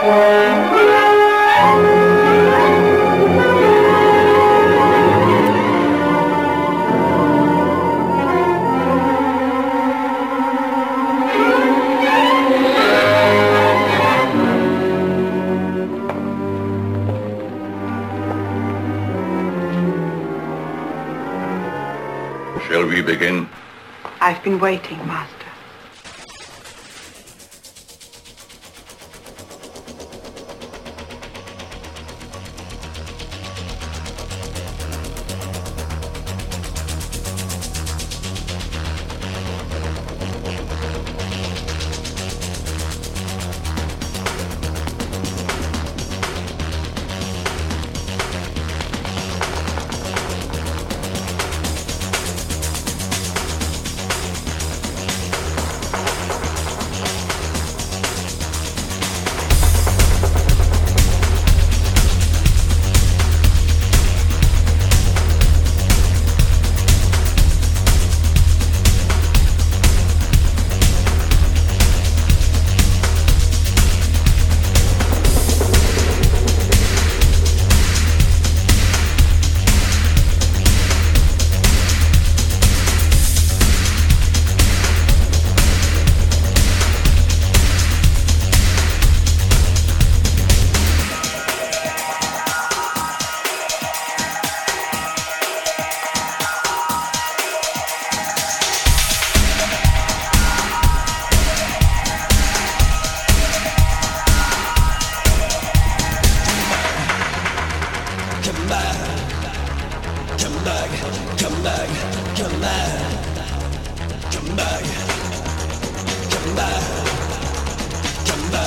Shall we begin? I've been waiting,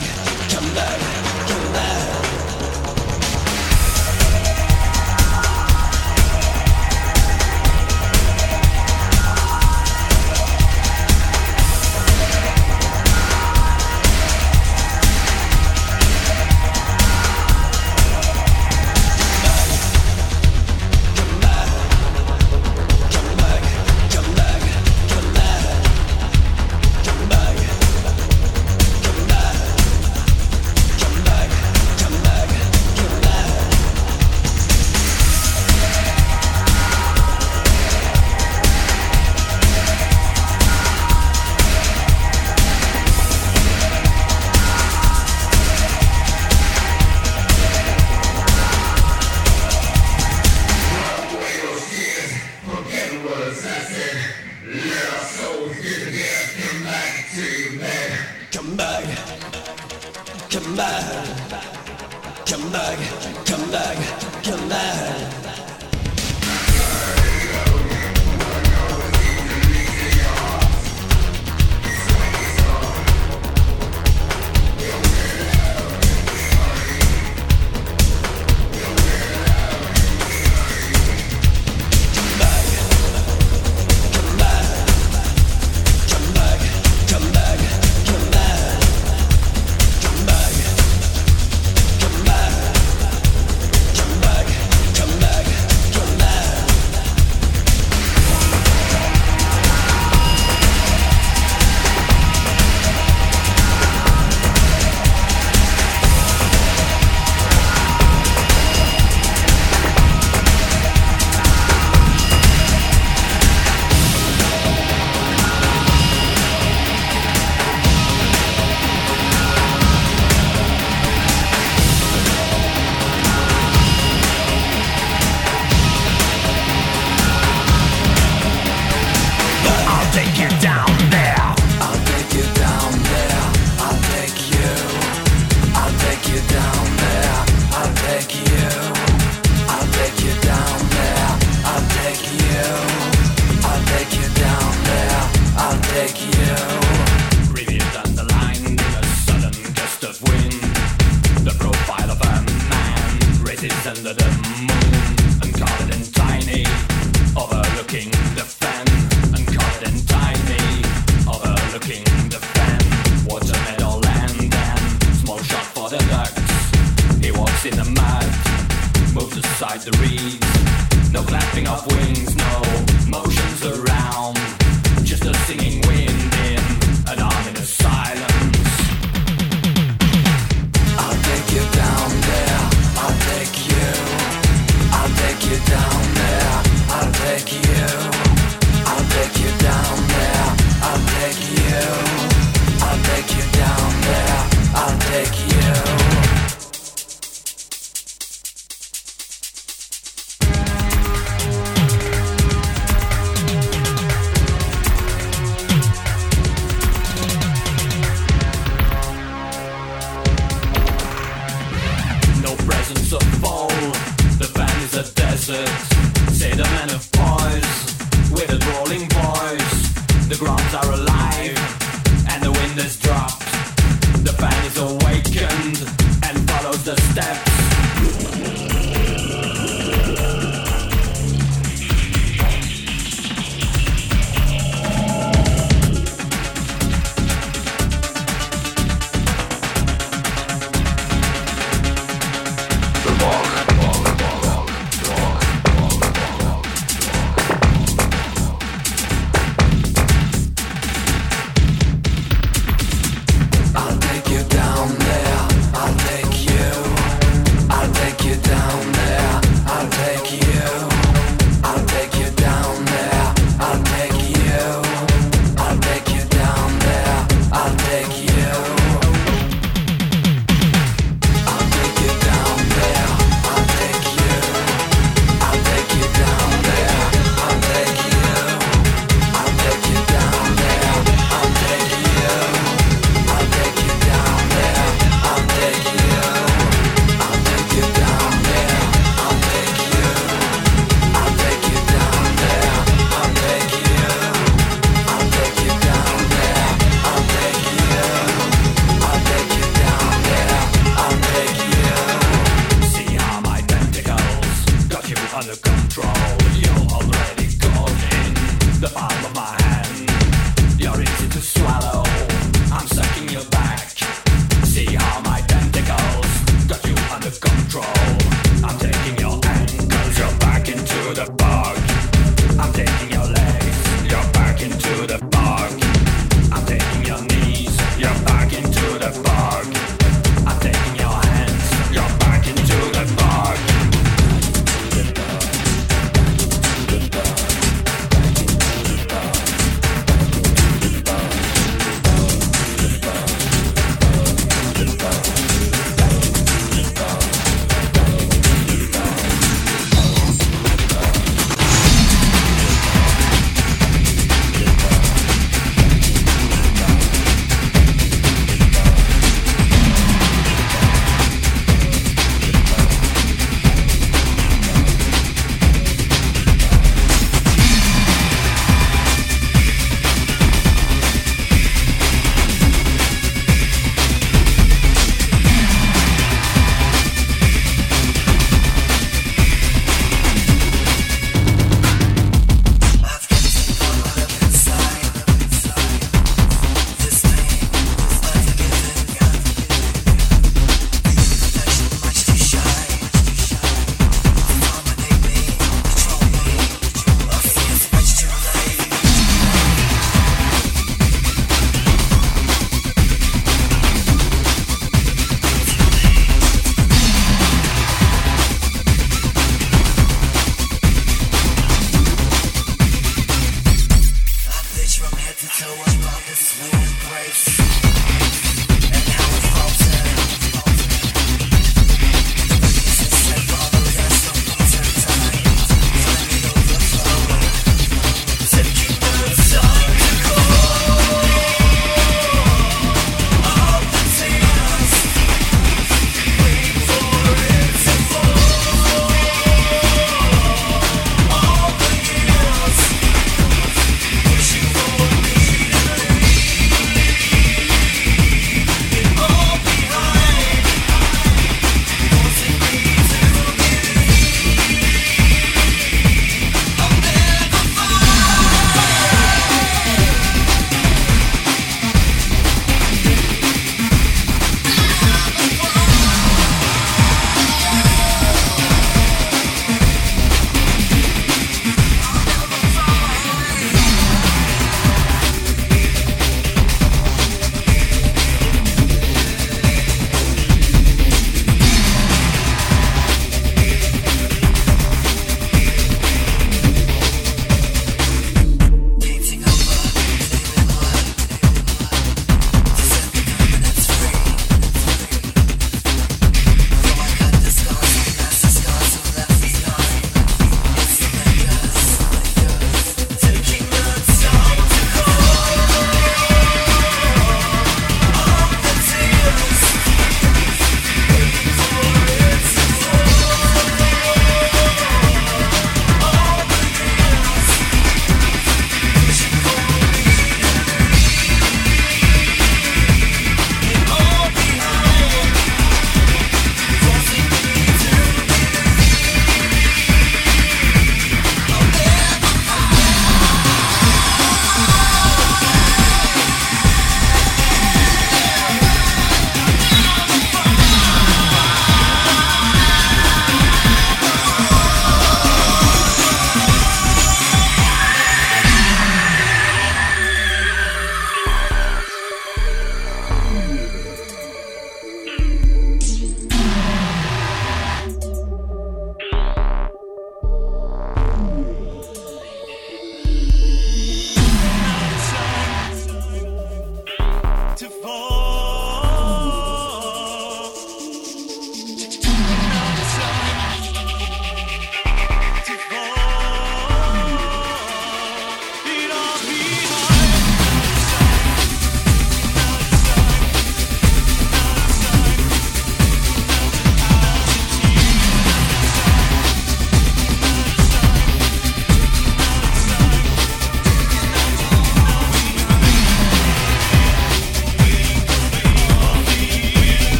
Master. Come back.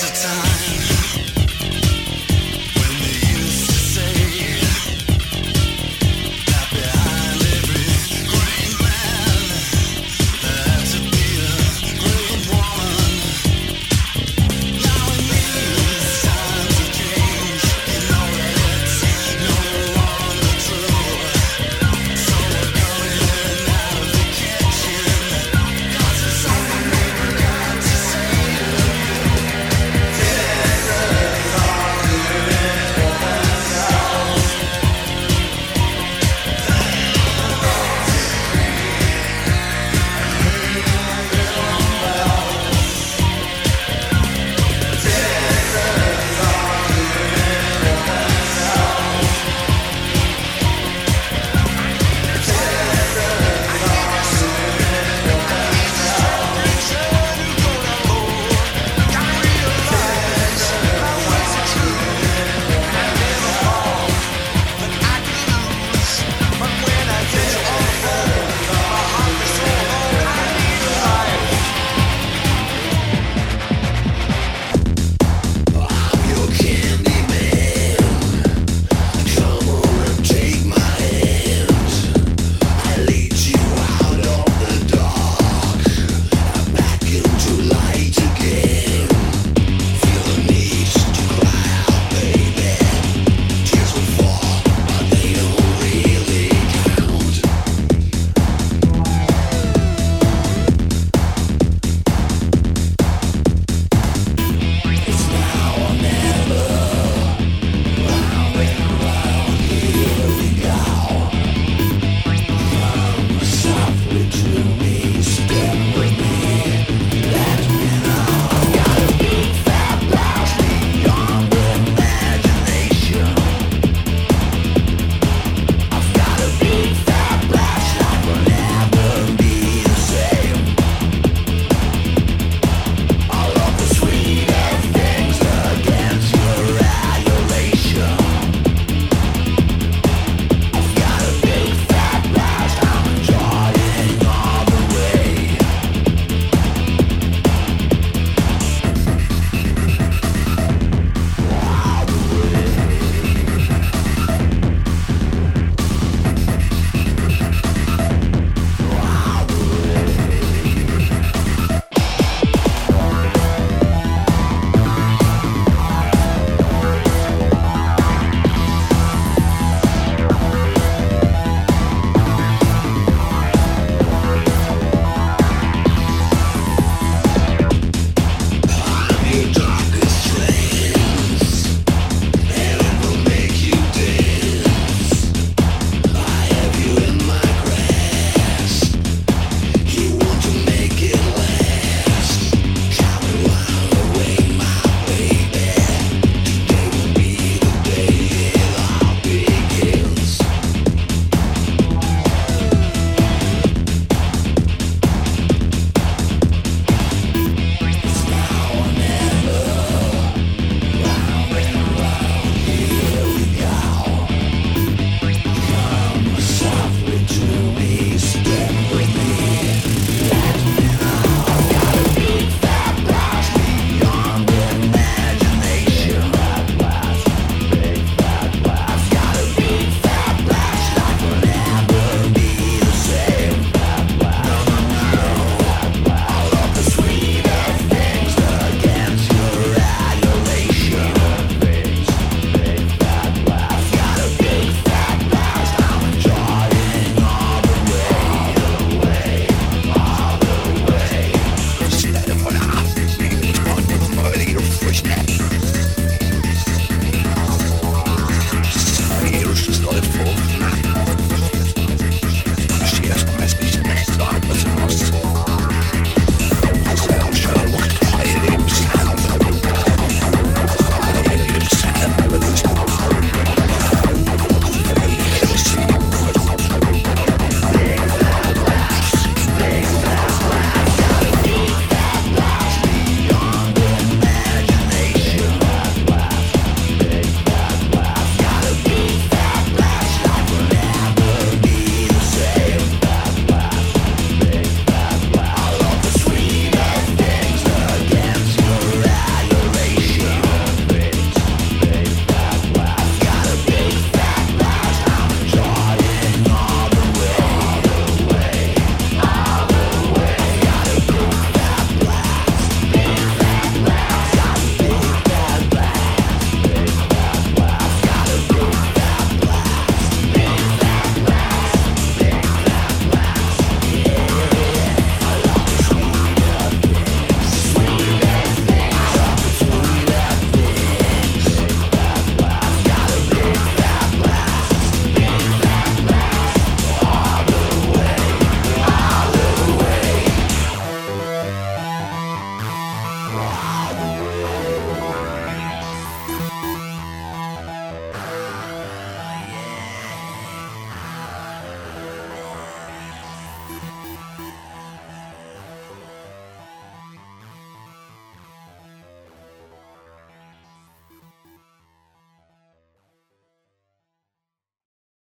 It's a time.